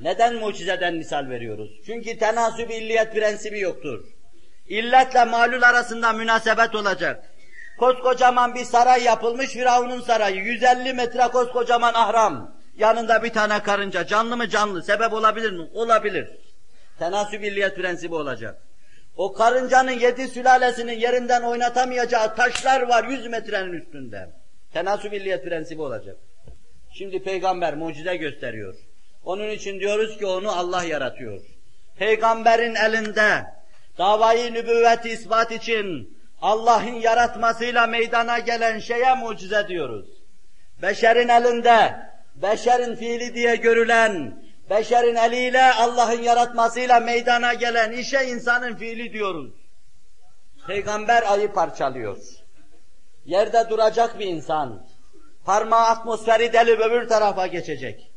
Neden mucizeden misal veriyoruz? Çünkü tenasüb illiyet prensibi yoktur. İlletle malul arasında münasebet olacak. Koskocaman bir saray yapılmış Firavun'un sarayı. 150 metre koskocaman ahram. Yanında bir tane karınca. Canlı mı canlı? Sebep olabilir mi? Olabilir. Tenasüb illiyet prensibi olacak. O karıncanın yedi sülalesinin yerinden oynatamayacağı taşlar var 100 metrenin üstünde. Tenasüb illiyet prensibi olacak. Şimdi peygamber mucize gösteriyor. Onun için diyoruz ki onu Allah yaratıyor. Peygamberin elinde davayı nübüvveti ispat için Allah'ın yaratmasıyla meydana gelen şeye mucize diyoruz. Beşerin elinde, beşerin fiili diye görülen, beşerin eliyle Allah'ın yaratmasıyla meydana gelen işe insanın fiili diyoruz. Peygamber ayı parçalıyor. Yerde duracak bir insan, parmağı atmosferi delip öbür tarafa geçecek.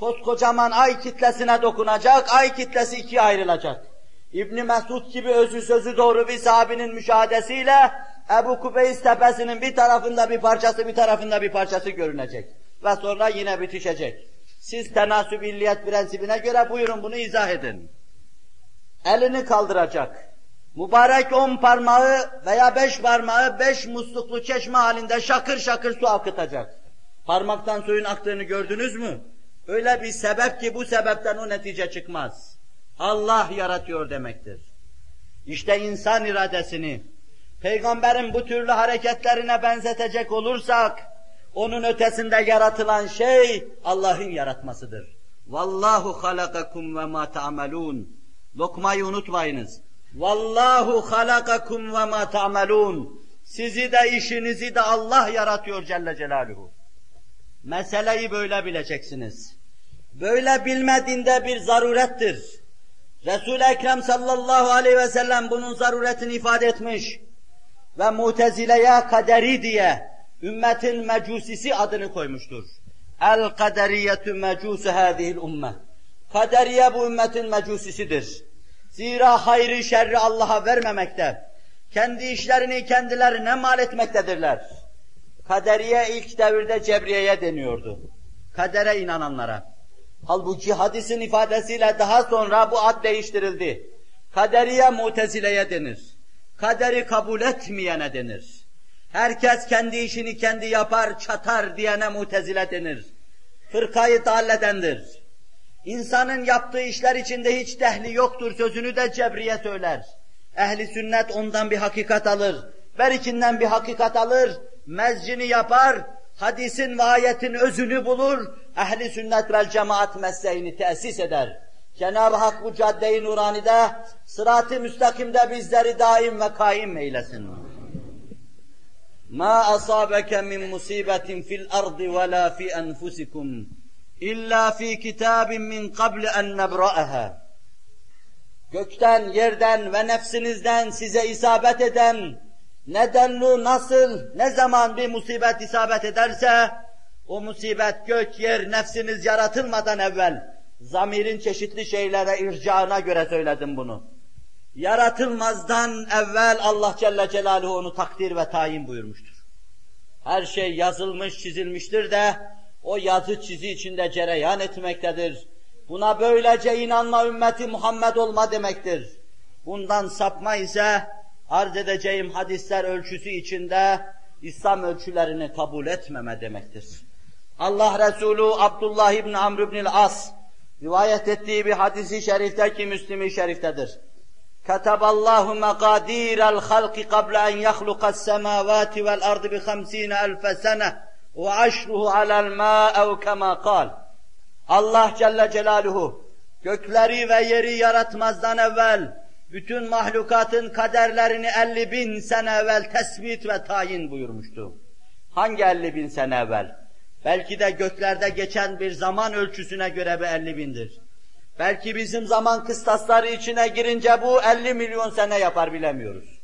Koskocaman ay kitlesine dokunacak, ay kitlesi ikiye ayrılacak. İbni Mesud gibi özü sözü doğru bir sahabinin müşahadesiyle Ebu Kubeys tepesinin bir tarafında bir parçası bir tarafında bir parçası görünecek. Ve sonra yine bitişecek. Siz tenasüb illiyet prensibine göre buyurun bunu izah edin. Elini kaldıracak. Mübarek on parmağı veya beş parmağı beş musluklu çeşme halinde şakır şakır su akıtacak. Parmaktan suyun aktığını gördünüz mü? Öyle bir sebep ki bu sebepten o netice çıkmaz. Allah yaratıyor demektir. İşte insan iradesini, peygamberin bu türlü hareketlerine benzetecek olursak, onun ötesinde yaratılan şey Allah'ın yaratmasıdır. Vallahu halakakum ve ma ta'malun. Lokmayı unutmayınız. Vallahu halakakum ve ma ta'malun. Sizi de işinizi de Allah yaratıyor Celle Celaluhu. Meseleyi böyle bileceksiniz. Böyle bilmediğinde bir zarurettir. Resul-i Ekrem sallallahu aleyhi ve sellem bunun zaruretini ifade etmiş ve Mutezile'ye kaderi diye ümmetin mecusisi adını koymuştur. El kaderiyetu mecusu hadihil umme. Kaderiye bu ümmetin mecusisidir. Zira hayrı şerri Allah'a vermemekte, kendi işlerini kendilerine mal etmektedirler. Kaderiye ilk devirde Cebriye'ye deniyordu. Kadere inananlara. Halbuki hadisin ifadesiyle daha sonra bu ad değiştirildi. Kaderiye mutezileye denir. Kaderi kabul etmeyene denir. Herkes kendi işini kendi yapar, çatar diyene mutezile denir. Fırkayı dalledendir. İnsanın yaptığı işler içinde hiç dehli yoktur sözünü de Cebriye söyler. Ehli sünnet ondan bir hakikat alır. Berikinden bir hakikat alır, mezcini yapar, hadisin ve ayetin özünü bulur, ehli sünnet vel cemaat mesleğini tesis eder. Cenab-ı Hak bu cadde-i nuranide, sırat-ı müstakimde bizleri daim ve kaim eylesin. مَا أَصَابَكَ مِنْ مُصِيبَةٍ فِي الْأَرْضِ وَلَا فِي أَنْفُسِكُمْ إِلَّا فِي كِتَابٍ مِنْ قَبْلِ أَنْ نَبْرَأَهَا Gökten, yerden ve nefsinizden size isabet eden, nedenli, nasıl, ne zaman bir musibet isabet ederse, o musibet gök, yer, nefsiniz yaratılmadan evvel, zamirin çeşitli şeylere ircağına göre söyledim bunu. Yaratılmazdan evvel Allah Celle Celaluhu onu takdir ve tayin buyurmuştur. Her şey yazılmış, çizilmiştir de, o yazı çizi içinde cereyan etmektedir. Buna böylece inanma ümmeti Muhammed olma demektir. Bundan sapma ise arz edeceğim hadisler ölçüsü içinde İslam ölçülerini kabul etmeme demektir. Allah Resulü Abdullah İbni Amr İbni As rivayet ettiği bir hadisi şerifte ki Müslim-i Şerif'tedir. كتب الله مقادير الخلق قبل أن يخلق السماوات والأرض بخمسين ألف سنة وعشره على الماء أو كما قال Allah Celle Celaluhu gökleri ve yeri yaratmazdan evvel bütün mahlukatın kaderlerini 50 bin sene evvel tespit ve tayin buyurmuştu. Hangi 50 bin sene evvel? Belki de göklerde geçen bir zaman ölçüsüne göre bir 50 bindir. Belki bizim zaman kıstasları içine girince bu 50 milyon sene yapar bilemiyoruz.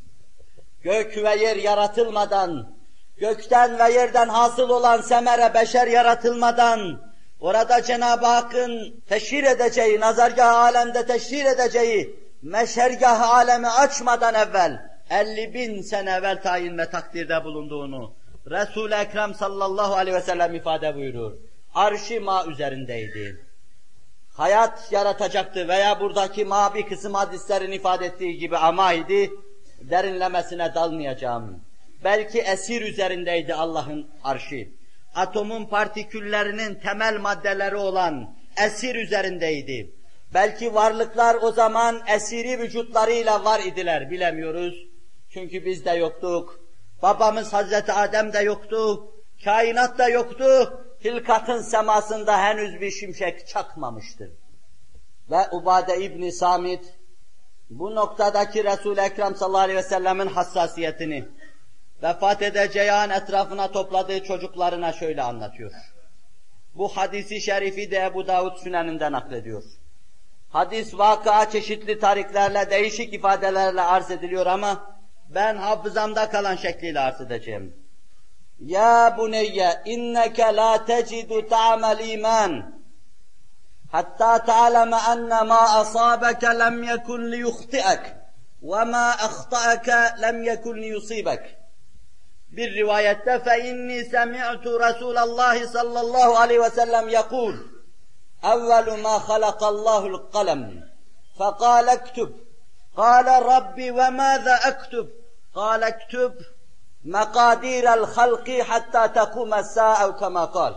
Gök ve yer yaratılmadan, gökten ve yerden hasıl olan semere beşer yaratılmadan, orada Cenab-ı Hakk'ın teşhir edeceği, nazargah alemde teşhir edeceği, meşergah alemi açmadan evvel, 50 bin sene evvel tayin ve takdirde bulunduğunu, Resul-i Ekrem sallallahu aleyhi ve sellem ifade buyurur. Arş-ı ma üzerindeydi. hayat yaratacaktı veya buradaki mavi kısım hadislerin ifade ettiği gibi ama idi, derinlemesine dalmayacağım. Belki esir üzerindeydi Allah'ın arşi. Atomun partiküllerinin temel maddeleri olan esir üzerindeydi. Belki varlıklar o zaman esiri vücutlarıyla var idiler, bilemiyoruz. Çünkü biz de yoktuk. Babamız Hazreti Adem de yoktu. Kainat da yoktu. Hilkatın semasında henüz bir şimşek çakmamıştır. Ve Ubade İbni Samit bu noktadaki Resul-i Ekrem sallallahu aleyhi ve sellemin hassasiyetini vefat edeceği an etrafına topladığı çocuklarına şöyle anlatıyor. Bu hadisi şerifi de Ebu Davud Sünen'inden naklediyor. Hadis vakıa çeşitli tariklerle, değişik ifadelerle arz ediliyor ama ben hafızamda kalan şekliyle arz edeceğim. Ya buneyye inneke la tecidu ta'mel iman hatta ta'leme enne ma asabeke lem yekun liyuhti'ek ve ma ahta'eke lem yekun liyusibek. Bir rivayette fe inni semi'tu Resulallah sallallahu aleyhi ve sellem yekul evvelu ma halakallahu kalem فقال اكتب. قال ربي وماذا أكتب؟ قال اكتب مقادير الخلق حتى تقوم الساعة أو كما قال.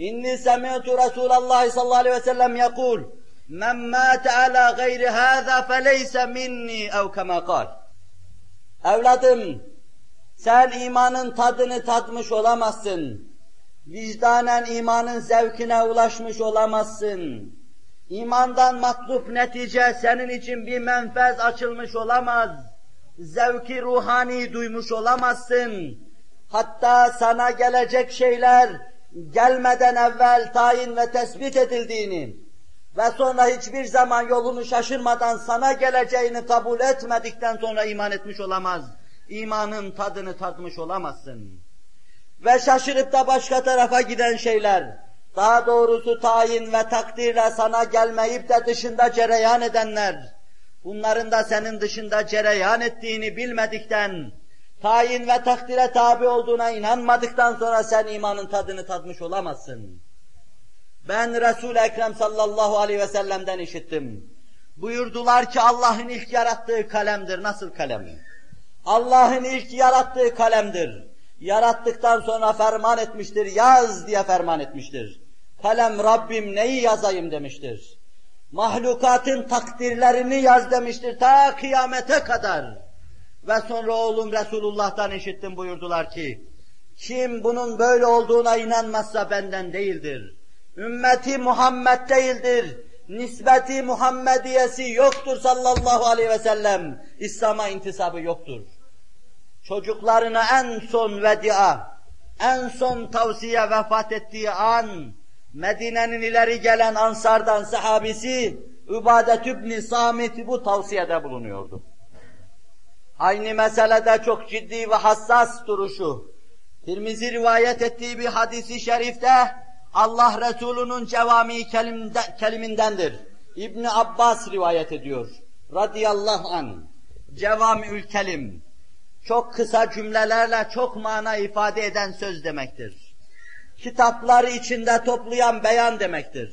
إني سمعت رسول الله صلى الله عليه وسلم يقول من مات على غير هذا فليس مني أو كما قال. Evladım, sen imanın tadını tatmış olamazsın. Vicdanen imanın zevkine ulaşmış olamazsın. İmandan matlup netice senin için bir menfez açılmış olamaz zevki ruhani duymuş olamazsın. Hatta sana gelecek şeyler gelmeden evvel tayin ve tespit edildiğini ve sonra hiçbir zaman yolunu şaşırmadan sana geleceğini kabul etmedikten sonra iman etmiş olamaz. İmanın tadını tatmış olamazsın. Ve şaşırıp da başka tarafa giden şeyler, daha doğrusu tayin ve takdirle sana gelmeyip de dışında cereyan edenler, bunların da senin dışında cereyan ettiğini bilmedikten, tayin ve takdire tabi olduğuna inanmadıktan sonra sen imanın tadını tatmış olamazsın. Ben Resul-i Ekrem sallallahu aleyhi ve sellem'den işittim. Buyurdular ki Allah'ın ilk yarattığı kalemdir. Nasıl kalem? Allah'ın ilk yarattığı kalemdir. Yarattıktan sonra ferman etmiştir, yaz diye ferman etmiştir. Kalem Rabbim neyi yazayım demiştir mahlukatın takdirlerini yaz demiştir ta kıyamete kadar. Ve sonra oğlum Resulullah'tan işittim buyurdular ki, kim bunun böyle olduğuna inanmazsa benden değildir. Ümmeti Muhammed değildir. Nisbeti Muhammediyesi yoktur sallallahu aleyhi ve sellem. İslam'a intisabı yoktur. Çocuklarına en son vedia, en son tavsiye vefat ettiği an, Medine'nin ileri gelen ansardan sahabisi Übadet İbni Samit bu tavsiyede bulunuyordu. Aynı meselede çok ciddi ve hassas duruşu, Tirmizi rivayet ettiği bir hadisi şerifte Allah Resulü'nün cevami kelimindendir. İbni Abbas rivayet ediyor. Radiyallahu an. Cevamiül kelim. Çok kısa cümlelerle çok mana ifade eden söz demektir kitapları içinde toplayan beyan demektir.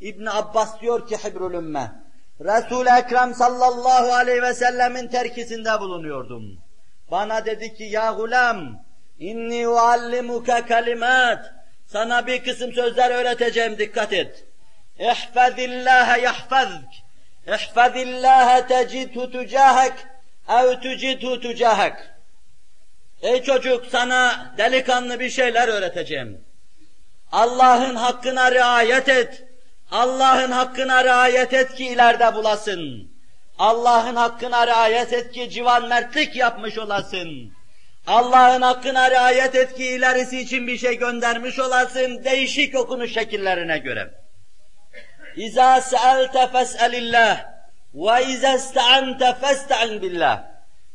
İbn Abbas diyor ki Hibrul Ümme, Resul-i Ekrem sallallahu aleyhi ve sellemin terkisinde bulunuyordum. Bana dedi ki ya gulam, inni uallimuke kelimat, sana bir kısım sözler öğreteceğim dikkat et. İhfazillâhe yahfazk, ihfazillâhe tecidhu tücahek, ev tücidhu tücahek. Ey çocuk sana delikanlı bir şeyler öğreteceğim. Allah'ın hakkına riayet et. Allah'ın hakkına riayet et ki ileride bulasın. Allah'ın hakkına riayet et ki civan mertlik yapmış olasın. Allah'ın hakkına riayet et ki ilerisi için bir şey göndermiş olasın değişik okunuş şekillerine göre. İza se'elte fes'elillah iza ista'ante festa'in billah.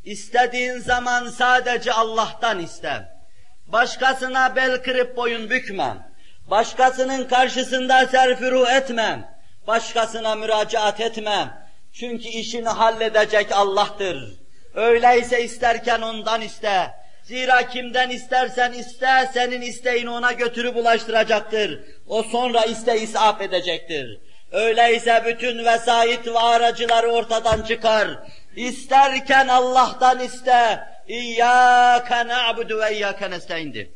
İstediğin zaman sadece Allah'tan iste. Başkasına bel kırıp boyun bükme. Başkasının karşısında serfiru etme. Başkasına müracaat etme. Çünkü işini halledecek Allah'tır. Öyleyse isterken ondan iste. Zira kimden istersen iste, senin isteğini ona götürüp ulaştıracaktır. O sonra iste isaf edecektir. Öyleyse bütün vesait ve aracıları ortadan çıkar. İsterken Allah'tan iste. İyyâke na'budu ve iyyâke nesta'indir.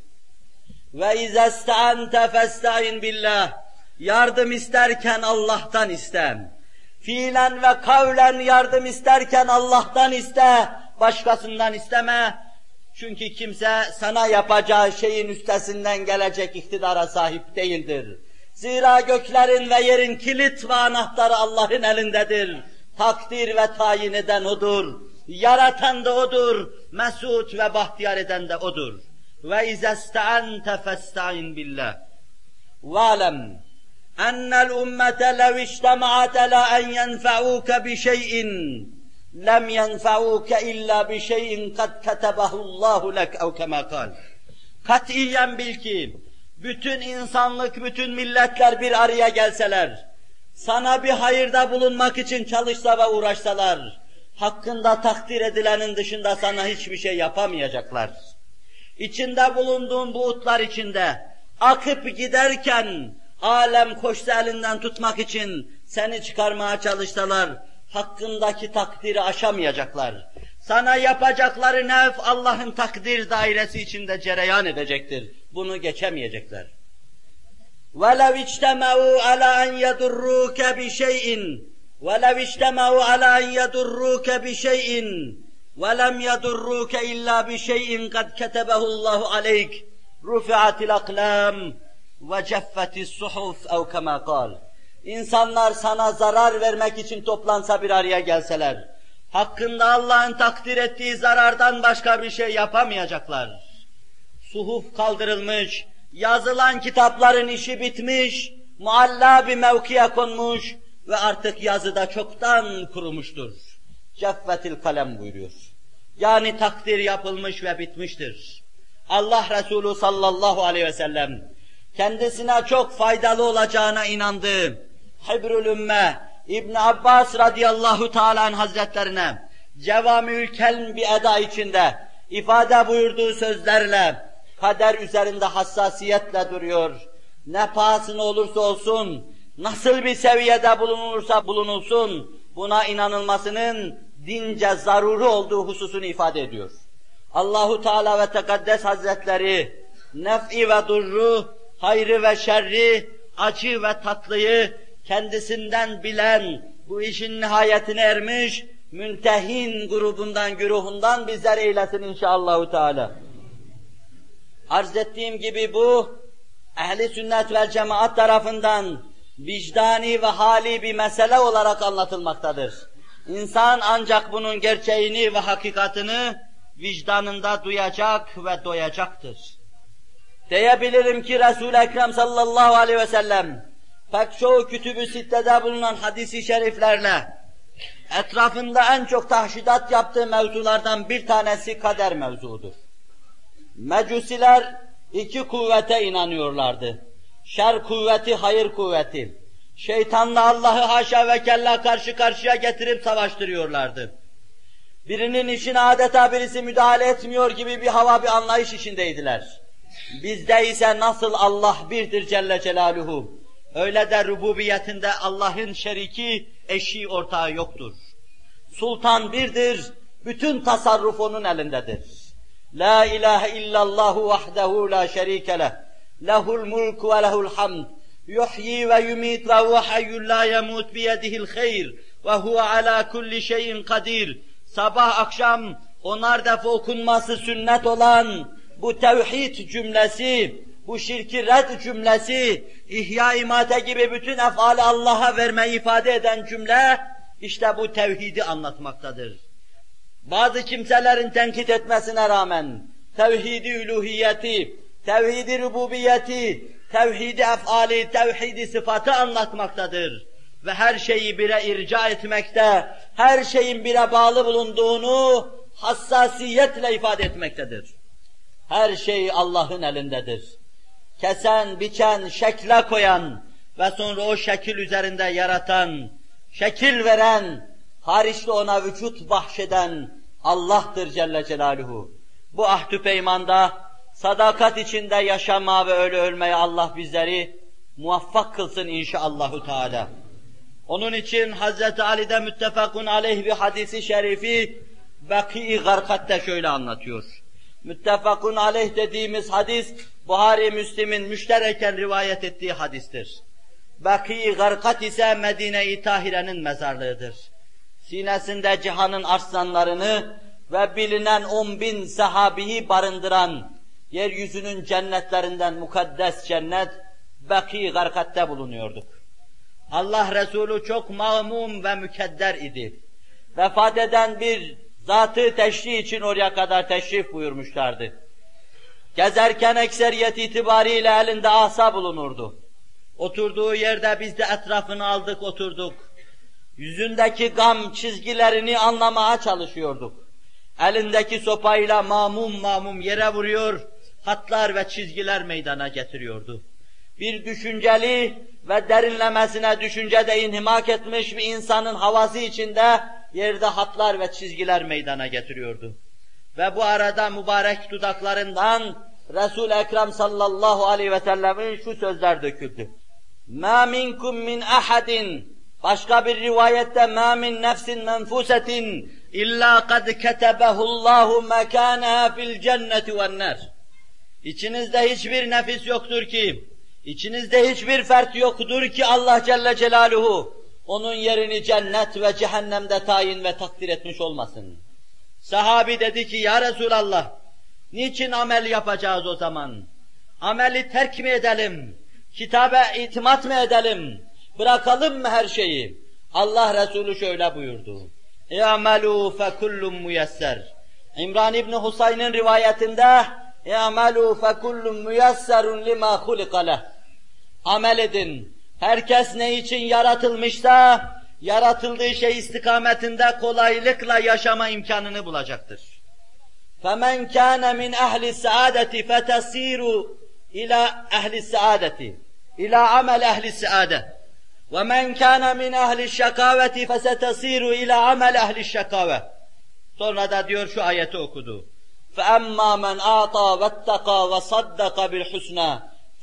Ve izâ ista'ante festa'in billah. Yardım isterken Allah'tan iste. Fiilen ve kavlen yardım isterken Allah'tan iste. Başkasından isteme. Çünkü kimse sana yapacağı şeyin üstesinden gelecek iktidara sahip değildir. Zira göklerin ve yerin kilit ve anahtarı Allah'ın elindedir. Takdir ve tayin eden O'dur. Yaratan da O'dur. Mesut ve bahtiyar eden de O'dur. Ve izesta'ante festa'in billah. Ve'lem ennel ummete lev iştema'at ala en yenfe'uke bi şeyin lem yenfe'uke illa bi şeyin kad ketebahu Allahu lek ev kema kal. Katiyen bil ki bütün insanlık, bütün milletler bir araya gelseler, sana bir hayırda bulunmak için çalışsa ve uğraşsalar, hakkında takdir edilenin dışında sana hiçbir şey yapamayacaklar. İçinde bulunduğun buğutlar içinde, akıp giderken, alem koşsa elinden tutmak için seni çıkarmaya çalışsalar, hakkındaki takdiri aşamayacaklar. Sana yapacakları nef Allah'ın takdir dairesi içinde cereyan edecektir. Bunu geçemeyecekler. وَلَوْ اِجْتَمَعُوا عَلَى أَنْ يَدُرُّوكَ بِشَيْءٍ وَلَوْ اِجْتَمَعُوا عَلَى أَنْ يَدُرُّوكَ بِشَيْءٍ وَلَمْ يَدُرُّوكَ إِلَّا بِشَيْءٍ قَدْ كَتَبَهُ اللّٰهُ عَلَيْكَ رُفِعَتِ الْأَقْلَامِ وَجَفَّتِ الصُّحُفِ اَوْ كَمَا قَالَ İnsanlar sana zarar vermek için toplansa bir araya gelseler, hakkında Allah'ın takdir ettiği zarardan başka bir şey yapamayacaklar. Suhuf kaldırılmış, yazılan kitapların işi bitmiş, mualla bir mevkiye konmuş ve artık yazıda çoktan kurumuştur. Ceffetil kalem buyuruyor. Yani takdir yapılmış ve bitmiştir. Allah Resulü sallallahu aleyhi ve sellem kendisine çok faydalı olacağına inandı. Hibrül Ümme İbn Abbas radıyallahu teala hazretlerine cevamiül kelm bir eda içinde ifade buyurduğu sözlerle kader üzerinde hassasiyetle duruyor. Ne pahasına olursa olsun, nasıl bir seviyede bulunursa bulunulsun, buna inanılmasının dince zaruri olduğu hususunu ifade ediyor. Allahu Teala ve Tekaddes Hazretleri nef'i ve durru, hayrı ve şerri, acı ve tatlıyı kendisinden bilen, bu işin nihayetine ermiş, müntehin grubundan, güruhundan bizler eylesin inşallahü teala. Arz ettiğim gibi bu, ehli sünnet vel cemaat tarafından vicdani ve hali bir mesele olarak anlatılmaktadır. İnsan ancak bunun gerçeğini ve hakikatini vicdanında duyacak ve doyacaktır. Diyebilirim ki Resul-i Ekrem sallallahu aleyhi ve sellem pek çoğu kütübü sittede bulunan hadisi şeriflerle etrafında en çok tahşidat yaptığı mevzulardan bir tanesi kader mevzuudur. Mecusiler iki kuvvete inanıyorlardı. Şer kuvveti, hayır kuvveti. Şeytanla Allah'ı haşa ve kella karşı karşıya getirip savaştırıyorlardı. Birinin işine adeta birisi müdahale etmiyor gibi bir hava, bir anlayış içindeydiler. Bizde ise nasıl Allah birdir Celle Celaluhu, öyle de rububiyetinde Allah'ın şeriki, eşi, ortağı yoktur. Sultan birdir, bütün tasarruf onun elindedir. La ilahe illallahu vahdehu la şerike leh. Lehul mulk ve lehul hamd. Yuhyi ve yumit ve huve hayyun la yemut biyedihil hayr. Ve huve ala kulli şeyin kadir. Sabah akşam onar defa okunması sünnet olan bu tevhid cümlesi, bu şirki red cümlesi, ihya imate gibi bütün efali Allah'a vermeyi ifade eden cümle, işte bu tevhidi anlatmaktadır. Bazı kimselerin tenkit etmesine rağmen, tevhidi üluhiyeti, tevhidi rububiyeti, tevhidi efali, tevhidi sıfatı anlatmaktadır. Ve her şeyi bire irca etmekte, her şeyin bire bağlı bulunduğunu hassasiyetle ifade etmektedir. Her şey Allah'ın elindedir. Kesen, biçen, şekle koyan ve sonra o şekil üzerinde yaratan, şekil veren, hariçte ona vücut bahşeden Allah'tır Celle Celaluhu. Bu ahdü peymanda sadakat içinde yaşama ve öyle ölmeye Allah bizleri muvaffak kılsın inşallahü teala. Onun için Hz. Ali'de müttefakun aleyh bir hadisi şerifi Baki-i Garkat'ta şöyle anlatıyor. Müttefakun aleyh dediğimiz hadis Buhari Müslim'in müştereken rivayet ettiği hadistir. Baki-i Garkat ise Medine-i Tahire'nin mezarlığıdır. Sinesinde cihanın arslanlarını ve bilinen on bin sahabiyi barındıran yeryüzünün cennetlerinden mukaddes cennet Baki Garkat'ta bulunuyorduk. Allah Resulü çok mamum ve mükedder idi. Vefat eden bir zatı teşrih için oraya kadar teşrif buyurmuşlardı. Gezerken ekseriyet itibariyle elinde asa bulunurdu. Oturduğu yerde biz de etrafını aldık oturduk. Yüzündeki gam çizgilerini anlamaya çalışıyorduk. Elindeki sopayla mamum mamum yere vuruyor, hatlar ve çizgiler meydana getiriyordu. Bir düşünceli ve derinlemesine düşüncede inhimak etmiş bir insanın havası içinde yerde hatlar ve çizgiler meydana getiriyordu. Ve bu arada mübarek dudaklarından resul Ekrem sallallahu aleyhi ve sellemin şu sözler döküldü. مَا مِنْكُمْ مِنْ أَحَدٍ Başka bir rivayette مَا مِنْ نَفْسٍ مَنْفُسَةٍ اِلَّا قَدْ كَتَبَهُ اللّٰهُ مَكَانَهَا فِي الْجَنَّةِ وَالنَّارِ İçinizde hiçbir nefis yoktur ki, içinizde hiçbir fert yoktur ki Allah Celle Celaluhu onun yerini cennet ve cehennemde tayin ve takdir etmiş olmasın. Sahabi dedi ki ya Resulallah niçin amel yapacağız o zaman? Ameli terk mi edelim? Kitabe itimat mı edelim? Bırakalım mı her şeyi? Allah Resulü şöyle buyurdu. اِعْمَلُوا فَكُلُّ مُيَسَّرٍ İmran İbni Husayn'ın rivayetinde اِعْمَلُوا فَكُلُّ مُيَسَّرٌ لِمَا خُلِقَ لَهُ Amel edin. Herkes ne için yaratılmışsa, yaratıldığı şey istikametinde kolaylıkla yaşama imkanını bulacaktır. فَمَنْ كَانَ مِنْ اَهْلِ السَّعَادَةِ فَتَصِيرُ اِلَى اَهْلِ السَّعَادَةِ اِلَى عَمَلْ اَهْلِ السَّعَادَةِ وَمَنْ كَانَ مِنْ اَهْلِ الشَّكَاوَةِ فَسَتَصِيرُ اِلَى عَمَلْ اَهْلِ الشَّكَاوَةِ Sonra da diyor şu ayeti okudu. فَأَمَّا مَنْ اَعْطَى وَاتَّقَى وَصَدَّقَ بِالْحُسْنَى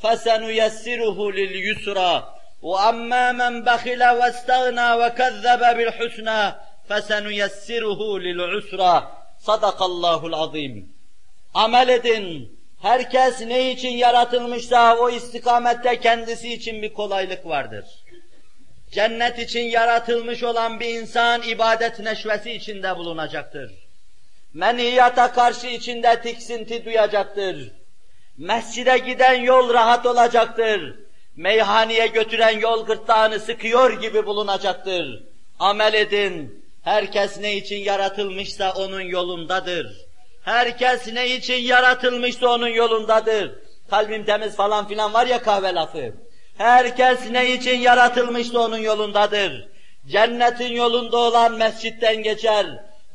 فَسَنُيَسِّرُهُ لِلْيُسْرَى وَأَمَّا مَنْ بَخِلَ وَاسْتَغْنَى وَكَذَّبَ بِالْحُسْنَى فَسَنُيَسِّرُهُ لِلْعُسْرَى صَدَقَ اللّٰهُ azim. Amel edin. Herkes ne için yaratılmışsa o istikamette kendisi için bir kolaylık vardır. Cennet için yaratılmış olan bir insan ibadet neşvesi içinde bulunacaktır. Meniyata karşı içinde tiksinti duyacaktır. Mescide giden yol rahat olacaktır Meyhaneye götüren yol gırtlağını sıkıyor gibi bulunacaktır. Amel edin. Herkes ne için yaratılmışsa onun yolundadır. Herkes ne için yaratılmışsa onun yolundadır. Kalbim temiz falan filan var ya kahve lafı. Herkes ne için yaratılmışsa onun yolundadır. Cennetin yolunda olan mescitten geçer.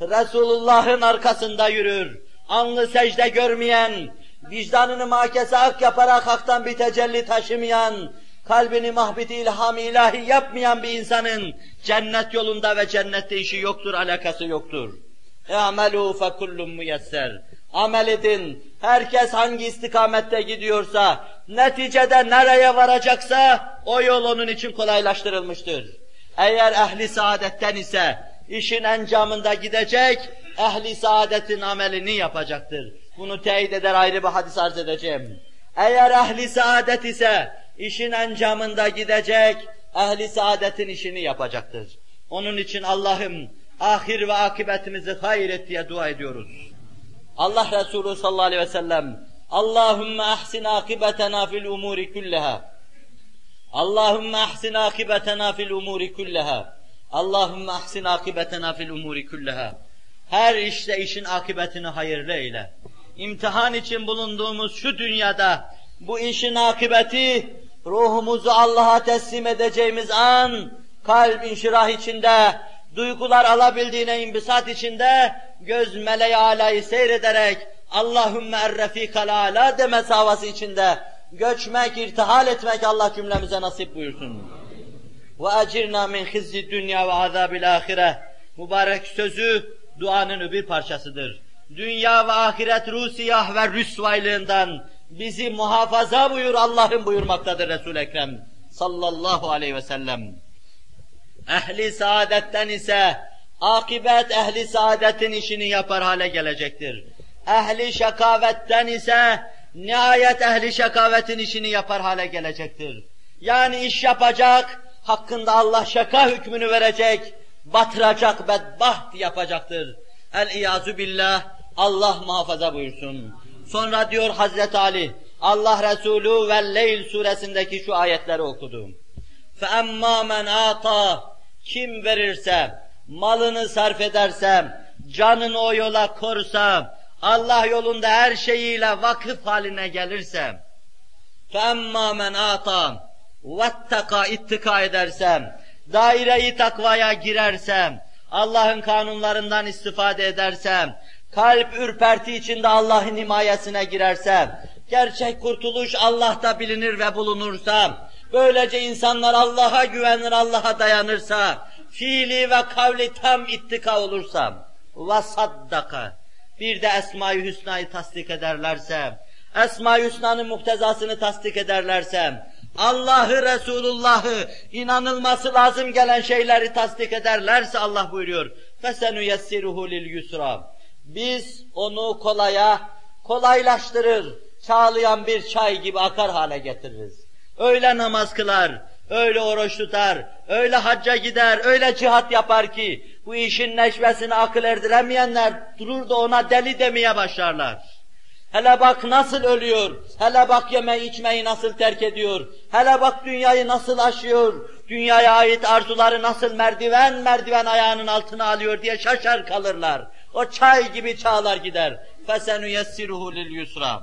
Resulullah'ın arkasında yürür. Anlı secde görmeyen, vicdanını makese ak yaparak haktan bir tecelli taşımayan, kalbini mahbiti ilham ilahi yapmayan bir insanın cennet yolunda ve cennette işi yoktur, alakası yoktur. اَعْمَلُوا فَكُلُّمْ müyesser. Amel edin. Herkes hangi istikamette gidiyorsa, neticede nereye varacaksa o yol onun için kolaylaştırılmıştır. Eğer ehli saadetten ise işin encamında gidecek, ehli saadetin amelini yapacaktır. Bunu teyit eder ayrı bir hadis arz edeceğim. Eğer ehli saadet ise işin encamında gidecek, ehli saadetin işini yapacaktır. Onun için Allah'ım ahir ve akıbetimizi hayır et diye dua ediyoruz. Allah Resulü sallallahu aleyhi ve sellem Allahümme ahsin akibetena fil umuri kulleha Allahümme ahsin akibetena fil umuri kulleha Allahümme ahsin akibetena fil umuri kulleha Her işte işin akıbetini hayırlı eyle. İmtihan için bulunduğumuz şu dünyada bu işin akıbeti ruhumuzu Allah'a teslim edeceğimiz an kalp inşirah içinde duygular alabildiğine imbisat içinde göz meleği alayı seyrederek Allahümme errefikal ala deme havası içinde göçmek, irtihal etmek Allah cümlemize nasip buyursun. Ve ecirna min hizzi dünya ve azabil ahire. Mübarek sözü duanın bir parçasıdır. Dünya ve ahiret rusiyah ve rüsvaylığından bizi muhafaza buyur Allah'ın buyurmaktadır Resul-i Ekrem sallallahu aleyhi ve sellem. ehli saadetten ise akibet ehli saadetin işini yapar hale gelecektir. Ehli şakavetten ise nihayet ehli şakavetin işini yapar hale gelecektir. Yani iş yapacak, hakkında Allah şaka hükmünü verecek, batıracak, bedbaht yapacaktır. El-İyazu billah, Allah muhafaza buyursun. Sonra diyor Hazreti Ali, Allah Resulü ve Leyl suresindeki şu ayetleri okudu. فَاَمَّا مَنْ ata Kim verirse, malını sarf ederse, canını o yola korsa, Allah yolunda her şeyiyle vakıf haline gelirse, فَاَمَّا مَنْ ata وَاتَّقَى ittika edersem, daire-i takvaya girersem, Allah'ın kanunlarından istifade edersem, kalp ürperti içinde Allah'ın himayesine girersem, gerçek kurtuluş Allah'ta bilinir ve bulunursa, böylece insanlar Allah'a güvenir, Allah'a dayanırsa, fiili ve kavli tam ittika olursa, ve saddaka, bir de Esma-i Hüsna'yı tasdik ederlerse, Esma-i Hüsna'nın muhtezasını tasdik ederlerse, Allah'ı, Resulullah'ı, inanılması lazım gelen şeyleri tasdik ederlerse Allah buyuruyor. فَسَنُيَسِّرُهُ لِلْيُسْرَى Biz onu kolaya, kolaylaştırır, çağlayan bir çay gibi akar hale getiririz. Öyle namaz kılar, öyle oruç tutar, öyle hacca gider, öyle cihat yapar ki bu işin neşvesini akıl erdiremeyenler durur da ona deli demeye başlarlar. Hele bak nasıl ölüyor, hele bak yemeği içmeyi nasıl terk ediyor, hele bak dünyayı nasıl aşıyor, dünyaya ait arzuları nasıl merdiven merdiven ayağının altına alıyor diye şaşar kalırlar. O çay gibi çağlar gider. فَسَنُيَسِّرُهُ لِلْيُسْرَى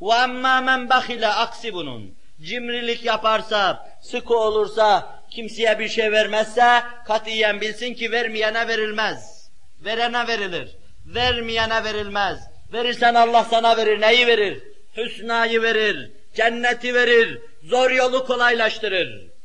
وَاَمَّا مَنْ بَخِلَ Aksi bunun. Cimrilik yaparsa, sıkı olursa, kimseye bir şey vermezse, katiyen bilsin ki vermeyene verilmez. Verene verilir, vermeyene verilmez. Verirsen Allah sana verir. Neyi verir? Hüsnayı verir. Cenneti verir. Zor yolu kolaylaştırır.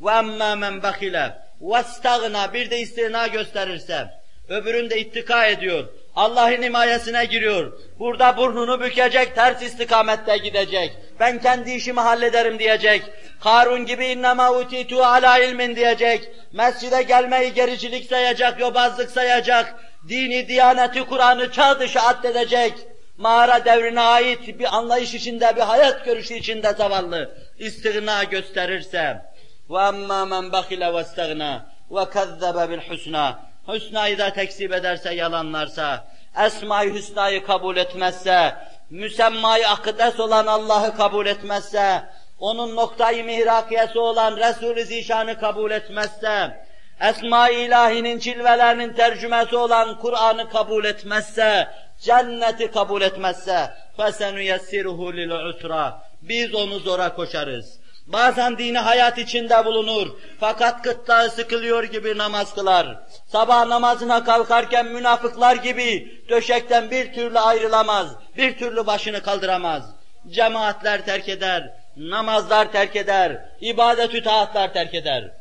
وَاَمَّا مَنْ بَخِلَ وَاسْتَغْنَا Bir de istina gösterirse, öbüründe ittika ediyor. Allah'ın himayesine giriyor. Burada burnunu bükecek, ters istikamette gidecek. Ben kendi işimi hallederim diyecek. Karun gibi innema utitu ala ilmin diyecek. Mescide gelmeyi gericilik sayacak, yobazlık sayacak. Dini, diyaneti, Kur'an'ı çağ dışı addedecek. Mağara devrine ait bir anlayış içinde, bir hayat görüşü içinde zavallı. İstigna gösterirse. وَاَمَّا مَنْ بَخِلَ وَاسْتَغْنَا وَكَذَّبَ بِالْحُسْنَى Hüsna'yı da tekzip ederse, yalanlarsa, Esma-i Hüsna'yı kabul etmezse, müsemmayı akıdes olan Allah'ı kabul etmezse, onun noktayı mihrakiyesi olan Resul-i Zişan'ı kabul etmezse, Esma-i İlahi'nin cilvelerinin tercümesi olan Kur'an'ı kabul etmezse, cenneti kabul etmezse فَسَنُيَسِّرُهُ لِلْعُسْرَى Biz onu zora koşarız. Bazen dini hayat içinde bulunur. Fakat kıtlığı sıkılıyor gibi namaz kılar. Sabah namazına kalkarken münafıklar gibi döşekten bir türlü ayrılamaz. Bir türlü başını kaldıramaz. Cemaatler terk eder. Namazlar terk eder. İbadet-ü taatlar terk eder.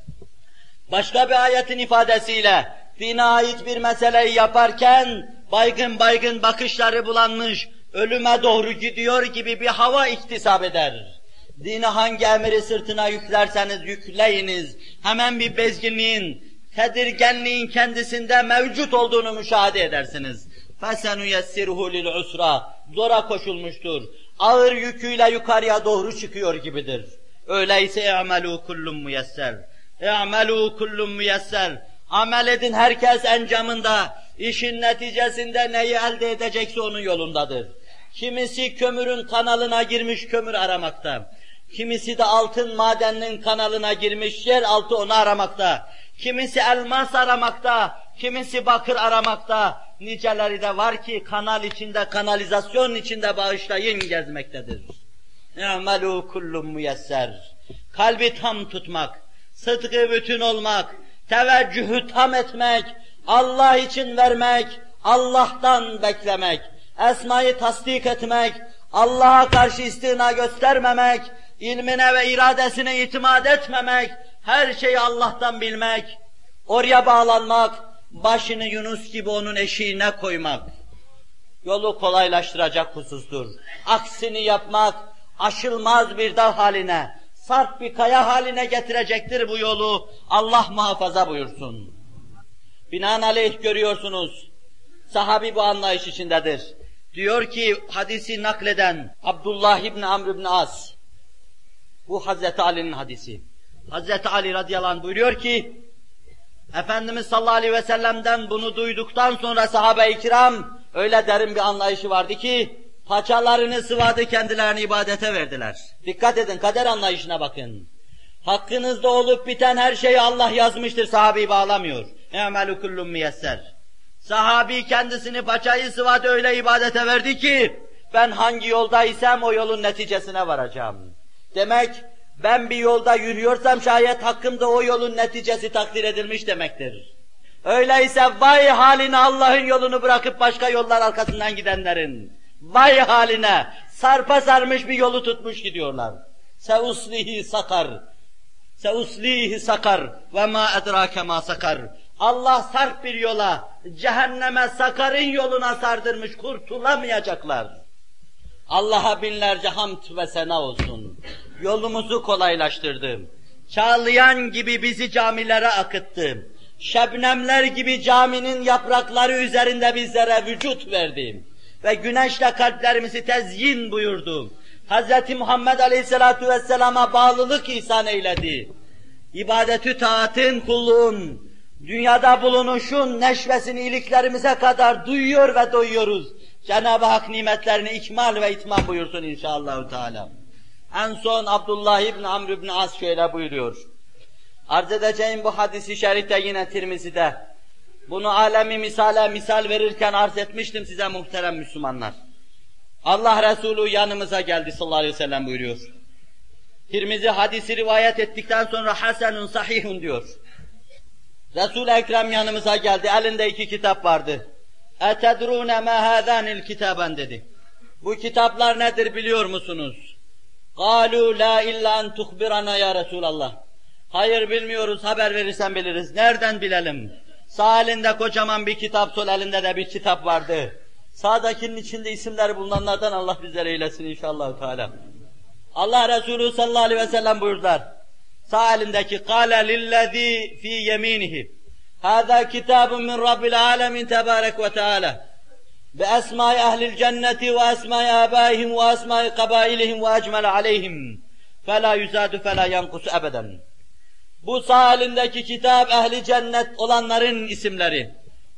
Başka bir ayetin ifadesiyle dine ait bir meseleyi yaparken baygın baygın bakışları bulanmış, ölüme doğru gidiyor gibi bir hava iktisap eder. Dini hangi emiri sırtına yüklerseniz yükleyiniz. Hemen bir bezginliğin, tedirgenliğin kendisinde mevcut olduğunu müşahede edersiniz. فَسَنُ يَسِّرْهُ لِلْعُسْرَى Zora koşulmuştur. Ağır yüküyle yukarıya doğru çıkıyor gibidir. Öyleyse اَعْمَلُوا كُلُّمْ مُيَسَّرٍ اَعْمَلُوا كُلُّمْ müyesser. Amel edin herkes encamında, işin neticesinde neyi elde edecekse onun yolundadır. Kimisi kömürün kanalına girmiş kömür aramakta. Kimisi de altın madeninin kanalına girmiş yer altı onu aramakta. Kimisi elmas aramakta, kimisi bakır aramakta. Niceleri de var ki kanal içinde, kanalizasyon içinde bağışlayın gezmektedir. اَعْمَلُوا kullum müyesser. Kalbi tam tutmak, sıdkı bütün olmak, teveccühü tam etmek, Allah için vermek, Allah'tan beklemek, esmayı tasdik etmek, Allah'a karşı istina göstermemek, ilmine ve iradesine itimat etmemek, her şeyi Allah'tan bilmek, oraya bağlanmak, başını Yunus gibi onun eşiğine koymak, yolu kolaylaştıracak husustur. Aksini yapmak, aşılmaz bir dağ haline, sarp bir kaya haline getirecektir bu yolu. Allah muhafaza buyursun. Binaenaleyh görüyorsunuz, sahabi bu anlayış içindedir. Diyor ki hadisi nakleden Abdullah İbni Amr İbni As, bu Hazreti Ali'nin hadisi. Hazreti Ali radıyallahu anh buyuruyor ki, Efendimiz sallallahu aleyhi ve sellem'den bunu duyduktan sonra sahabe-i kiram öyle derin bir anlayışı vardı ki, Paçalarını sıvadı kendilerini ibadete verdiler. Dikkat edin kader anlayışına bakın. Hakkınızda olup biten her şeyi Allah yazmıştır sahabeyi bağlamıyor. Emelü kullum miyesser. Sahabi kendisini paçayı sıvadı öyle ibadete verdi ki ben hangi yoldaysam o yolun neticesine varacağım. Demek ben bir yolda yürüyorsam şayet hakkımda o yolun neticesi takdir edilmiş demektir. Öyleyse vay haline Allah'ın yolunu bırakıp başka yollar arkasından gidenlerin. Vay haline sarpa sarmış bir yolu tutmuş gidiyorlar. Seuslihi sakar. Seuslihi sakar ve ma edrake ma sakar. Allah sarp bir yola, cehenneme sakarın yoluna sardırmış, kurtulamayacaklar. Allah'a binlerce hamd ve sena olsun. Yolumuzu kolaylaştırdı. Çağlayan gibi bizi camilere akıttı. Şebnemler gibi caminin yaprakları üzerinde bizlere vücut verdi. Ve güneşle kalplerimizi tezyin buyurdu. Hz. Muhammed Aleyhisselatü Vesselam'a bağlılık ihsan eyledi. İbadetü taatın, kulluğun, dünyada bulunuşun neşvesini iliklerimize kadar duyuyor ve doyuyoruz. Cenab-ı Hak nimetlerini ikmal ve itmam buyursun inşallah. Teala. En son Abdullah İbni Amr İbni As şöyle buyuruyor. Arz edeceğim bu hadisi şerifte yine Tirmizi'de. Bunu alemi misale misal verirken arz etmiştim size muhterem Müslümanlar. Allah Resulü yanımıza geldi sallallahu aleyhi ve sellem buyuruyor. Tirmizi hadisi rivayet ettikten sonra hasenun sahihun diyor. Resul-i Ekrem yanımıza geldi. Elinde iki kitap vardı. اَتَدْرُونَ مَا هَذَانِ الْكِتَابًا dedi. Bu kitaplar nedir biliyor musunuz? قَالُوا لَا اِلَّا اَنْ تُخْبِرَنَا ya Resulallah. Hayır bilmiyoruz, haber verirsen biliriz. Nereden bilelim? Sağ elinde kocaman bir kitap, sol elinde de bir kitap vardı. Sağdakinin içinde isimleri bulunanlardan Allah bizlere eylesin inşallah. Teala. Allah Resulü sallallahu aleyhi ve sellem buyurdular. Sağ elindeki kâle lillezî fî yeminihi. Hâzâ kitâbun min rabbil âlemin tebârek ve teâlâ. Bi esmâi ehlil cenneti ve esmâi âbâihim ve esmâi kabâilihim ve ecmel aleyhim. Fela yuzâdu fela yankusu ebeden. Bu sağ elindeki kitap ehli cennet olanların isimleri,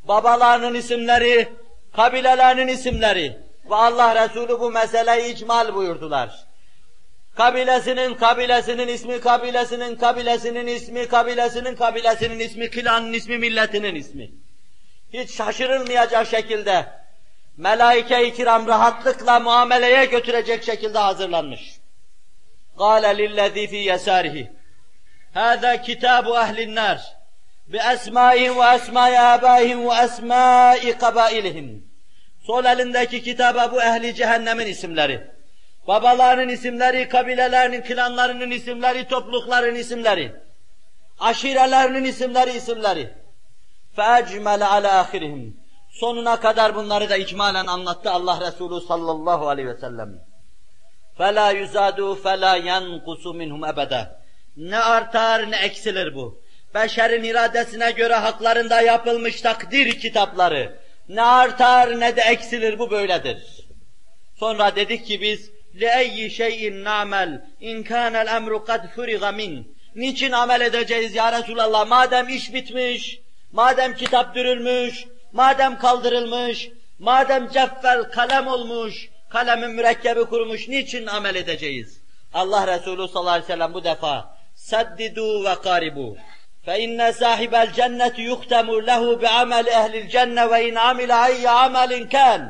babalarının isimleri, kabilelerinin isimleri ve Allah Resulü bu meseleyi icmal buyurdular. Kabilesinin kabilesinin ismi, kabilesinin kabilesinin ismi, kabilesinin kabilesinin ismi, klanın ismi, milletinin ismi. Hiç şaşırılmayacak şekilde melaike-i kiram rahatlıkla muameleye götürecek şekilde hazırlanmış. قَالَ لِلَّذ۪ي ف۪ي يَسَارِهِ هَذَا كِتَابُ اَهْلِ النَّارِ بِأَسْمَائِهِمْ وَأَسْمَاءِ آبَائِهِمْ وَأَسْمَاءِ قَبَائِلِهِمْ Sol elindeki kitaba bu ehli cehennemin isimleri. Babalarının isimleri, kabilelerinin, klanlarının isimleri, toplulukların isimleri. Aşirelerinin isimleri, isimleri. فَاَجْمَلَ عَلَى آخِرِهِمْ Sonuna kadar bunları da icmalen anlattı Allah Resulü sallallahu aleyhi ve sellem. فَلَا يُزَادُوا فَلَا يَنْقُسُ مِنْهُمْ اَبَدًا Ne artar ne eksilir bu. Beşerin iradesine göre haklarında yapılmış takdir kitapları. Ne artar ne de eksilir bu böyledir. Sonra dedik ki biz لَاَيِّ شَيْءٍ نَعْمَلْ اِنْ كَانَ الْاَمْرُ قَدْ فُرِغَ مِنْ Niçin amel edeceğiz ya Resulallah? Madem iş bitmiş, madem kitap dürülmüş, madem kaldırılmış, madem ceffel kalem olmuş, kalemin mürekkebi kurumuş, niçin amel edeceğiz? Allah Resulü sallallahu aleyhi ve sellem bu defa سَدِّدُوا وَقَارِبُوا فَاِنَّ صَاحِبَ الْجَنَّةِ يُخْتَمُ لَهُ بِعَمَلِ اَهْلِ الْجَنَّةِ وَاِنْ عَمِلَ اَيَّ عَمَلٍ كَانٍ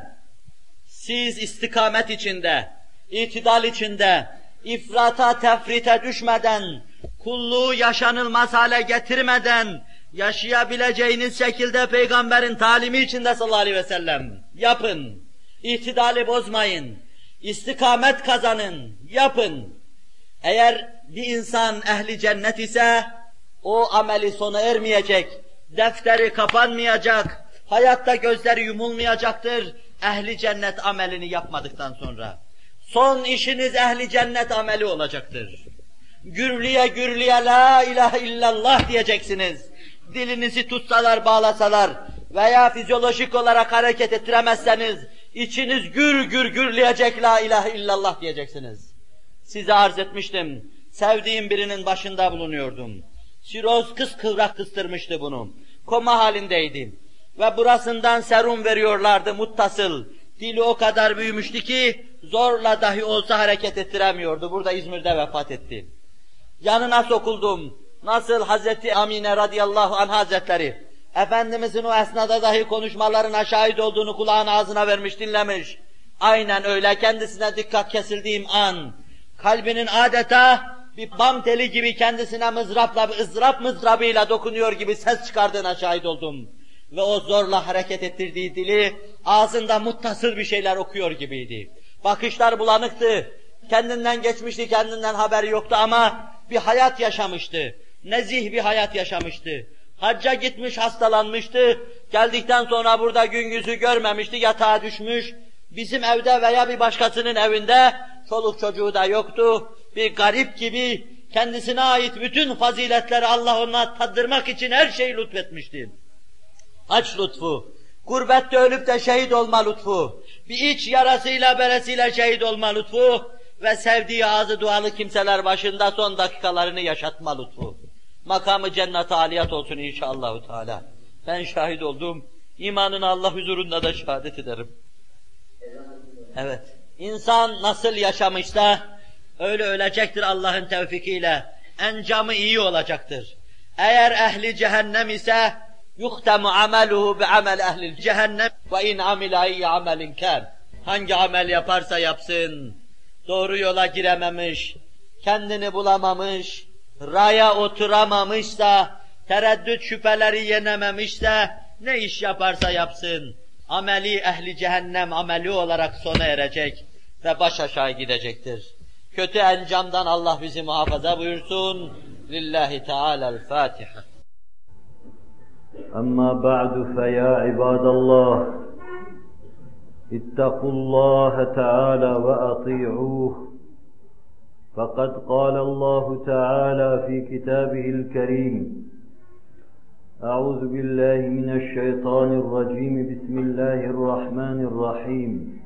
Siz istikamet içinde, itidal içinde, ifrata tefrite düşmeden, kulluğu yaşanılmaz hale getirmeden, yaşayabileceğiniz şekilde peygamberin talimi içinde sallallahu aleyhi ve sellem yapın. İhtidali bozmayın. istikamet kazanın, yapın. Eğer bir insan ehli cennet ise o ameli sona ermeyecek, defteri kapanmayacak, hayatta gözleri yumulmayacaktır ehli cennet amelini yapmadıktan sonra. Son işiniz ehli cennet ameli olacaktır. gürlüye gürlüye la ilahe illallah diyeceksiniz. Dilinizi tutsalar bağlasalar veya fizyolojik olarak hareket ettiremezseniz içiniz gür gür gürleyecek la ilahe illallah diyeceksiniz. Size arz etmiştim. Sevdiğim birinin başında bulunuyordum. Siroz kız kıvrak kıstırmıştı bunu. Koma halindeydi. Ve burasından serum veriyorlardı muttasıl. Dili o kadar büyümüştü ki zorla dahi olsa hareket ettiremiyordu. Burada İzmir'de vefat etti. Yanına sokuldum. Nasıl Hazreti Amine radıyallahu anh hazretleri Efendimizin o esnada dahi konuşmalarına şahit olduğunu kulağın ağzına vermiş, dinlemiş. Aynen öyle kendisine dikkat kesildiğim an, kalbinin adeta bir bam teli gibi kendisine mızrapla, ızdırap mızrabıyla dokunuyor gibi ses çıkardığına şahit oldum. Ve o zorla hareket ettirdiği dili ağzında muttasıl bir şeyler okuyor gibiydi. Bakışlar bulanıktı. Kendinden geçmişti, kendinden haberi yoktu ama bir hayat yaşamıştı. Nezih bir hayat yaşamıştı. Hacca gitmiş, hastalanmıştı. Geldikten sonra burada gün yüzü görmemişti, yatağa düşmüş. Bizim evde veya bir başkasının evinde çoluk çocuğu da yoktu. Bir garip gibi kendisine ait bütün faziletleri Allah ona tattırmak için her şeyi lütfetmişti. Aç lütfu, gurbette ölüp de şehit olma lütfu, bir iç yarasıyla beresiyle şehit olma lütfu ve sevdiği ağzı dualı kimseler başında son dakikalarını yaşatma lütfu. Makamı cennet aliyat olsun inşallah Teala. Ben şahit oldum. İmanını Allah huzurunda da şehadet ederim. Evet. İnsan nasıl yaşamışsa öyle ölecektir Allah'ın tevfikiyle. Encamı iyi olacaktır. Eğer ehli cehennem ise yuhtemu ameluhu bi amel ehli cehennem ve in amila ayyi amelin kan. Hangi amel yaparsa yapsın, doğru yola girememiş, kendini bulamamış, raya oturamamışsa, tereddüt şüpheleri yenememişse, ne iş yaparsa yapsın, ameli ehli cehennem ameli olarak sona erecek ve baş aşağı gidecektir. Kötü encamdan Allah bizi muhafaza buyursun. Lillahi Teala'l-Fatiha. أما بعد فيا عباد الله اتقوا الله تعالى وأطيعوه فقد قال الله تعالى في كتابه الكريم أعوذ بالله من الشيطان الرجيم بسم الله الرحمن الرحيم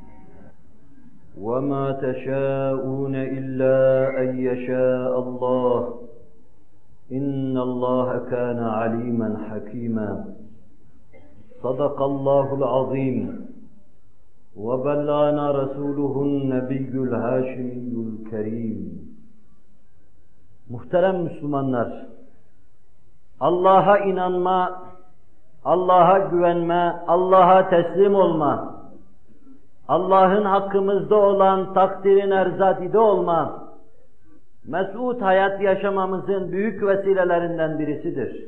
وما تشاءون إلا أن يشاء الله إن الله كان عليما حكيما صدق الله العظيم وبلغنا رسوله النبي الهاشمي الكريم Muhterem Müslümanlar, Allah'a inanma, Allah'a güvenme, Allah'a teslim olma, Allah'ın hakkımızda olan takdirin erzadide olma, mesut hayat yaşamamızın büyük vesilelerinden birisidir.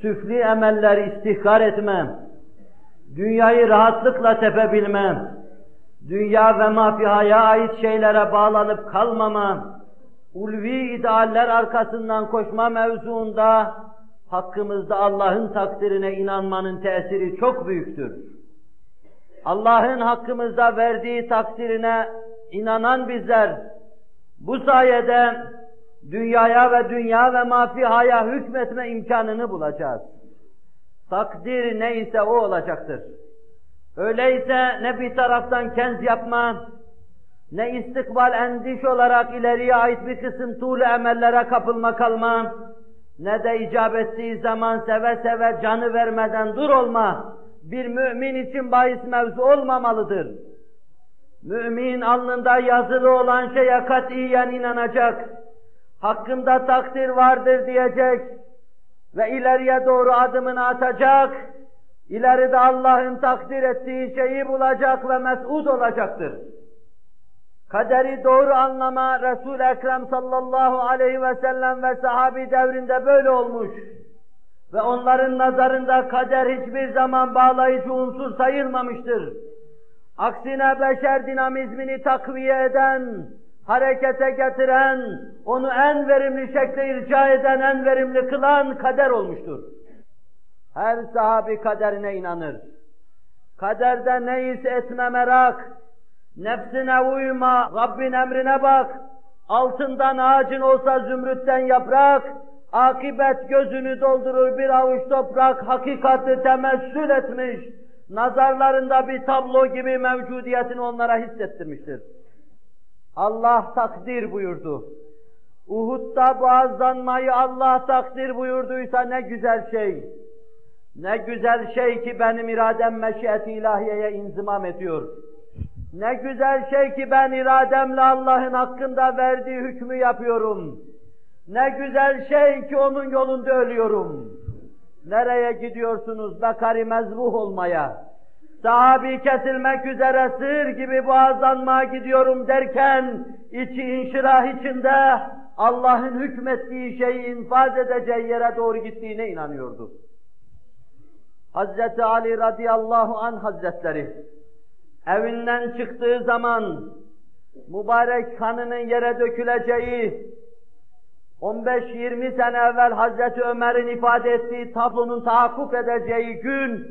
Süfli emeller istihkar etme, dünyayı rahatlıkla tepebilme, dünya ve mafihaya ait şeylere bağlanıp kalmama, ulvi idealler arkasından koşma mevzuunda hakkımızda Allah'ın takdirine inanmanın tesiri çok büyüktür. Allah'ın hakkımızda verdiği takdirine inanan bizler bu sayede dünyaya ve dünya ve mafihaya hükmetme imkanını bulacağız. Takdir neyse o olacaktır. Öyleyse ne bir taraftan kenz yapma, ne istikbal endiş olarak ileriye ait bir kısım tuğlu emellere kapılma kalma, ne de icap ettiği zaman seve seve canı vermeden dur olma, bir mümin için bahis mevzu olmamalıdır. Mümin alnında yazılı olan şeye katiyen inanacak, hakkında takdir vardır diyecek ve ileriye doğru adımını atacak, ileride Allah'ın takdir ettiği şeyi bulacak ve mes'ud olacaktır. Kaderi doğru anlama Resul-i Ekrem sallallahu aleyhi ve sellem ve sahabi devrinde böyle olmuş. Ve onların nazarında kader hiçbir zaman bağlayıcı unsur sayılmamıştır. Aksine beşer dinamizmini takviye eden, harekete getiren, onu en verimli şekilde irca eden, en verimli kılan kader olmuştur. Her sahabi kaderine inanır. Kaderde neyiz etme merak, nefsine uyma, Rabbin emrine bak, Altından ağacın olsa zümrütten yaprak, akibet gözünü doldurur bir avuç toprak, hakikati temessül etmiş, nazarlarında bir tablo gibi mevcudiyetini onlara hissettirmiştir. Allah takdir buyurdu. Uhud'da boğazlanmayı Allah takdir buyurduysa ne güzel şey. Ne güzel şey ki benim iradem meşiyet ilahiyeye inzimam ediyor. Ne güzel şey ki ben irademle Allah'ın hakkında verdiği hükmü yapıyorum. Ne güzel şey ki onun yolunda ölüyorum. Nereye gidiyorsunuz Bekari mezbuh olmaya? Sahabi kesilmek üzere sığır gibi boğazlanmaya gidiyorum derken içi inşirah içinde Allah'ın hükmettiği şeyi infaz edeceği yere doğru gittiğine inanıyordu. Hazreti Ali radıyallahu an hazretleri evinden çıktığı zaman mübarek kanının yere döküleceği 15-20 sene evvel Hazreti Ömer'in ifade ettiği tablonun tahakkuk edeceği gün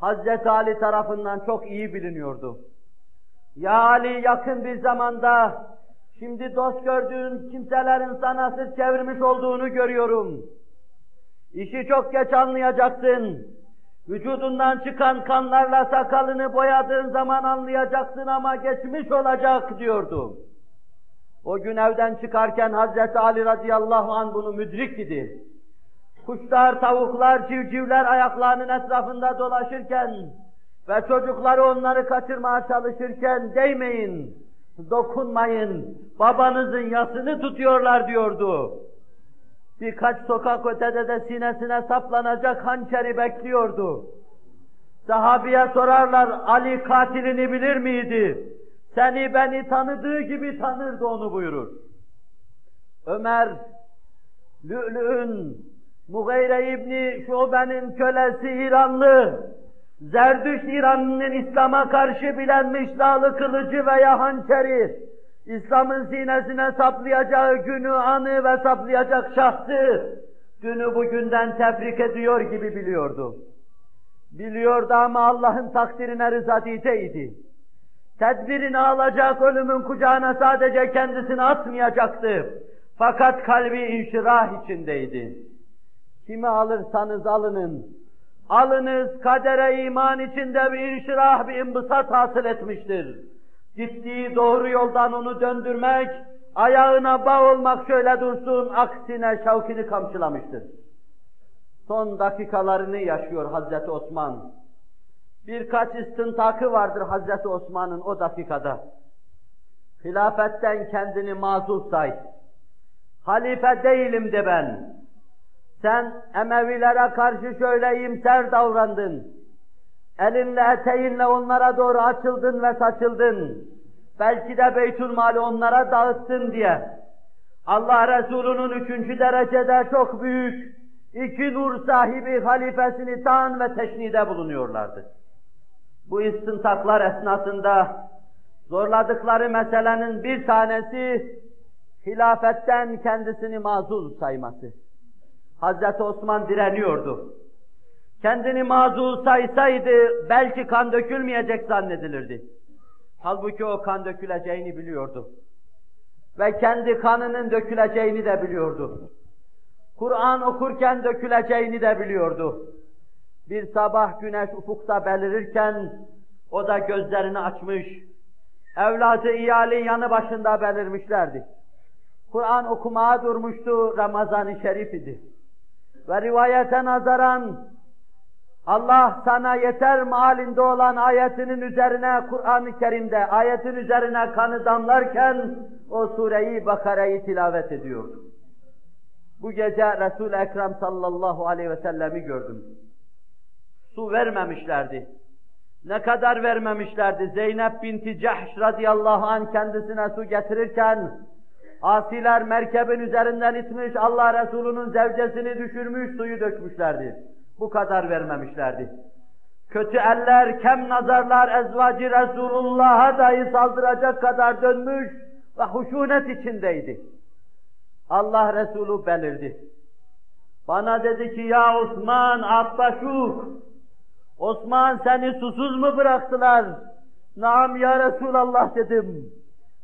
Hazreti Ali tarafından çok iyi biliniyordu. Ya Ali yakın bir zamanda şimdi dost gördüğün kimselerin sana sırt çevirmiş olduğunu görüyorum. İşi çok geç anlayacaksın. Vücudundan çıkan kanlarla sakalını boyadığın zaman anlayacaksın ama geçmiş olacak diyordu. O gün evden çıkarken Hazreti Ali radıyallahu an bunu müdrik idi. Kuşlar, tavuklar, civcivler ayaklarının etrafında dolaşırken ve çocukları onları kaçırmaya çalışırken değmeyin, dokunmayın, babanızın yasını tutuyorlar diyordu. Birkaç sokak ötede de sinesine saplanacak hançeri bekliyordu. Sahabiye sorarlar, Ali katilini bilir miydi? Seni beni tanıdığı gibi tanırdı onu buyurur. Ömer, Lü'lü'ün, Mugayre İbni Şube'nin kölesi İranlı, Zerdüş İran'ın İslam'a karşı bilenmiş dağlı kılıcı veya hançeri, İslam'ın sinesine saplayacağı günü, anı ve saplayacak şahsı, günü bugünden tebrik ediyor gibi biliyordu. Biliyordu ama Allah'ın takdirine rızaditeydi. Tedbirini alacak ölümün kucağına sadece kendisini atmayacaktı. Fakat kalbi inşirah içindeydi. Kimi alırsanız alının. Alınız kadere iman içinde bir inşirah, bir imbısat hasıl etmiştir. Gittiği doğru yoldan onu döndürmek, ayağına bağ olmak şöyle dursun, aksine şevkini kamçılamıştır. Son dakikalarını yaşıyor Hazreti Osman. Birkaç istintakı vardır Hazreti Osman'ın o dakikada. Hilafetten kendini mazul say. Halife değilim de ben. Sen Emevilere karşı şöyle imser davrandın. Elinle eteğinle onlara doğru açıldın ve saçıldın. Belki de Beytülmal'i onlara dağıttın diye. Allah Resulü'nün üçüncü derecede çok büyük iki nur sahibi halifesini tan ve teşnide bulunuyorlardı. Bu istintaklar esnasında zorladıkları meselenin bir tanesi hilafetten kendisini mazul sayması. Hazreti Osman direniyordu. Kendini mazul saysaydı belki kan dökülmeyecek zannedilirdi. Halbuki o kan döküleceğini biliyordu. Ve kendi kanının döküleceğini de biliyordu. Kur'an okurken döküleceğini de biliyordu. Bir sabah güneş ufukta belirirken o da gözlerini açmış. Evladı iyali yanı başında belirmişlerdi. Kur'an okumaya durmuştu Ramazan-ı Şerif idi. Ve rivayete nazaran Allah sana yeter malinde olan ayetinin üzerine Kur'an-ı Kerim'de ayetin üzerine kanı damlarken o sureyi Bakara'yı tilavet ediyordu. Bu gece Resul-i Ekrem sallallahu aleyhi ve sellemi gördüm. Su vermemişlerdi. Ne kadar vermemişlerdi. Zeynep binti Cahş radıyallahu an kendisine su getirirken asiler merkebin üzerinden itmiş Allah Resulü'nün zevcesini düşürmüş suyu dökmüşlerdi. Bu kadar vermemişlerdi. Kötü eller, kem nazarlar ezvacı Resulullah'a dahi saldıracak kadar dönmüş ve huşunet içindeydi. Allah Resulü belirdi. Bana dedi ki ya Osman Abbaşuk, Osman seni susuz mu bıraktılar? Naam ya Resulallah dedim.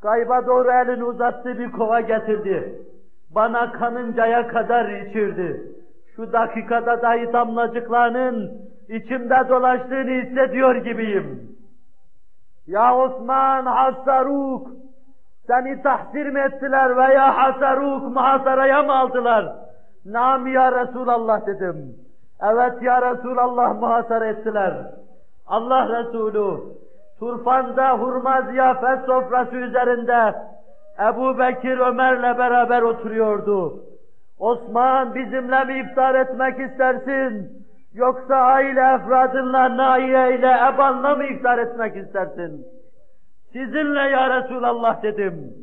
Gayba doğru elini uzattı bir kova getirdi. Bana kanıncaya kadar içirdi. Şu dakikada dahi damlacıklarının içimde dolaştığını hissediyor gibiyim. Ya Osman Hasaruk, seni tahsir mi ettiler veya Hasaruk muhasaraya mı aldılar? Nam ya Resulallah dedim. Evet ya Resulallah muhasara ettiler. Allah Resulü, Turfan'da hurma ziyafet sofrası üzerinde Ebu Bekir Ömer'le beraber oturuyordu. Osman bizimle mi iftar etmek istersin? Yoksa aile efradınla, naiye ile ebanla mı iftar etmek istersin? Sizinle ya Resulallah dedim.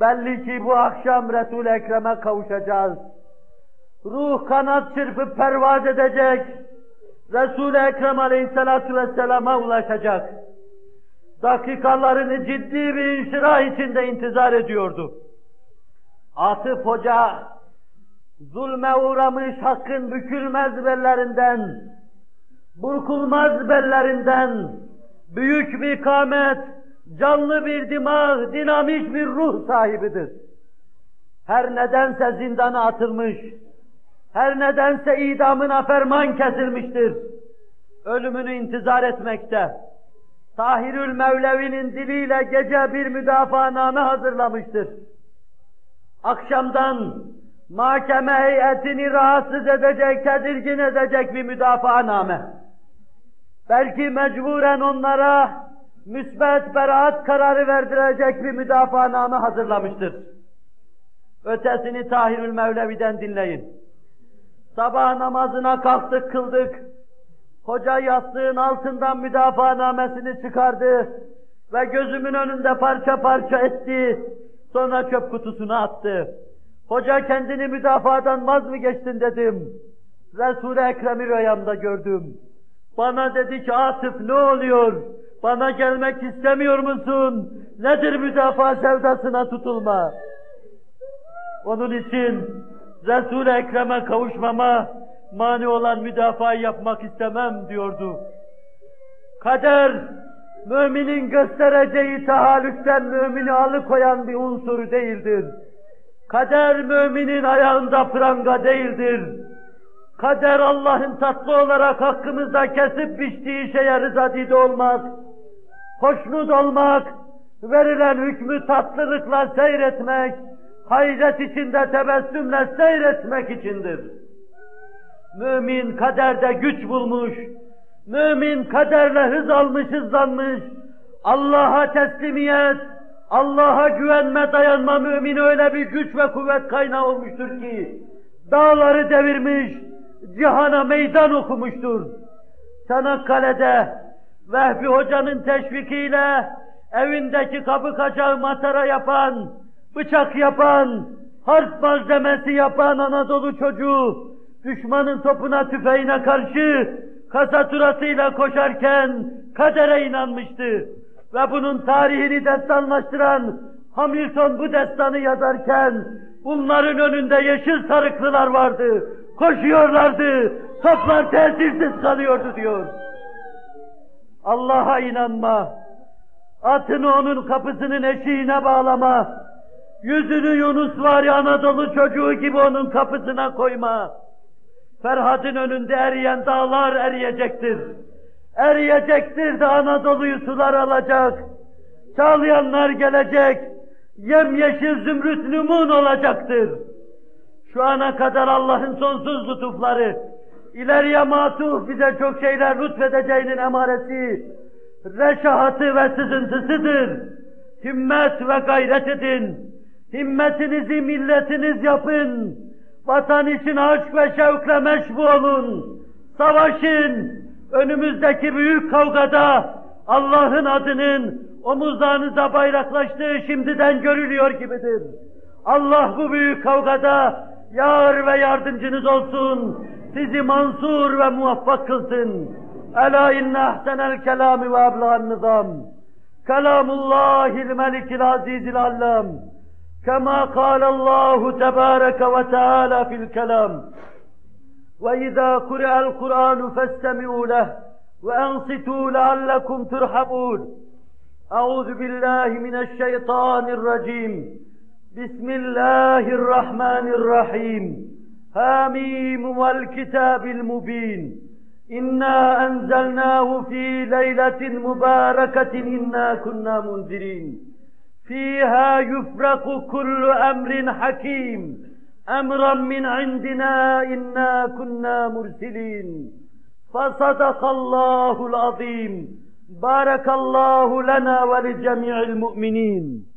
Belli ki bu akşam Resul-i Ekrem'e kavuşacağız. Ruh kanat çırpıp pervaz edecek. Resul-i Ekrem aleyhissalatu vesselama ulaşacak. Dakikalarını ciddi bir inşirah içinde intizar ediyordu. Atıf Hoca, zulme uğramış hakkın bükülmez bellerinden, burkulmaz bellerinden, büyük bir kamet, canlı bir dimağ, dinamik bir ruh sahibidir. Her nedense zindana atılmış, her nedense idamına ferman kesilmiştir. Ölümünü intizar etmekte. Tahirül Mevlevi'nin diliyle gece bir müdafaaname hazırlamıştır. Akşamdan mahkeme heyetini rahatsız edecek, tedirgin edecek bir müdafaaname. Belki mecburen onlara müsbet beraat kararı verdirecek bir müdafaaname hazırlamıştır. Ötesini Tahirül Mevlevi'den dinleyin. Sabah namazına kalktık, kıldık. Hoca yastığın altından müdafaanamesini çıkardı ve gözümün önünde parça parça etti. Sonra çöp kutusuna attı. Hoca kendini müdafadan vaz mı geçtin dedim. Resul-i Ekrem'i rüyamda gördüm. Bana dedi ki Atıf ne oluyor? Bana gelmek istemiyor musun? Nedir müdafaa sevdasına tutulma? Onun için Resul-i Ekrem'e kavuşmama mani olan müdafaa yapmak istemem diyordu. Kader, müminin göstereceği tahallükten mümini alıkoyan bir unsur değildir. Kader müminin ayağında pranga değildir. Kader Allah'ın tatlı olarak hakkımızda kesip biçtiği şeye rızadide olmak, hoşnut olmak, verilen hükmü tatlılıkla seyretmek, hayret içinde tebessümle seyretmek içindir. Mümin kaderde güç bulmuş, mümin kaderle hız almış, hızlanmış, Allah'a teslimiyet, Allah'a güvenme, dayanma mümin öyle bir güç ve kuvvet kaynağı olmuştur ki, dağları devirmiş, cihana meydan okumuştur. Çanakkale'de Vehbi Hoca'nın teşvikiyle evindeki kapı kaçağı matara yapan, bıçak yapan, harp malzemesi yapan Anadolu çocuğu, düşmanın topuna tüfeğine karşı kasaturasıyla koşarken kadere inanmıştı. Ve bunun tarihini destanlaştıran Hamilton bu destanı yazarken bunların önünde yeşil sarıklılar vardı. Koşuyorlardı, toplar tesirsiz kalıyordu diyor. Allah'a inanma, atını onun kapısının eşiğine bağlama, yüzünü Yunus var ya Anadolu çocuğu gibi onun kapısına koyma. Ferhat'ın önünde eriyen dağlar eriyecektir. Eriyecektir de Anadolu'yu sular alacak. Çağlayanlar gelecek. Yemyeşil zümrüt numun olacaktır. Şu ana kadar Allah'ın sonsuz lütufları, ileriye matuf bize çok şeyler lütfedeceğinin emaresi, reşahatı ve sızıntısıdır. Himmet ve gayret edin. Himmetinizi milletiniz yapın. Vatan için aşk ve şevkle meşbu olun. Savaşın. Önümüzdeki büyük kavgada Allah'ın adının omuzlarınıza bayraklaştığı şimdiden görülüyor gibidir. Allah bu büyük kavgada yar ve yardımcınız olsun. Sizi mansur ve muvaffak kılsın. Ela inne ahsenel kelami ve abla'n nizam. Kelamullahil melikil azizil allam. كما قال الله تبارك وتعالى في الكلام. وإذا قرأ القرآن فاستمعوا له وأنصتوا لعلكم ترحمون أعوذ بالله من الشيطان الرجيم. بسم الله الرحمن الرحيم. هاميم والكتاب المبين. إنا أنزلناه في ليلة مباركة إنا كنا منذرين. فيها يفرق كل أمر حكيم. أمرا من عندنا إنا كنا مرسلين. فصدق الله العظيم. بارك الله لنا ولجميع المؤمنين.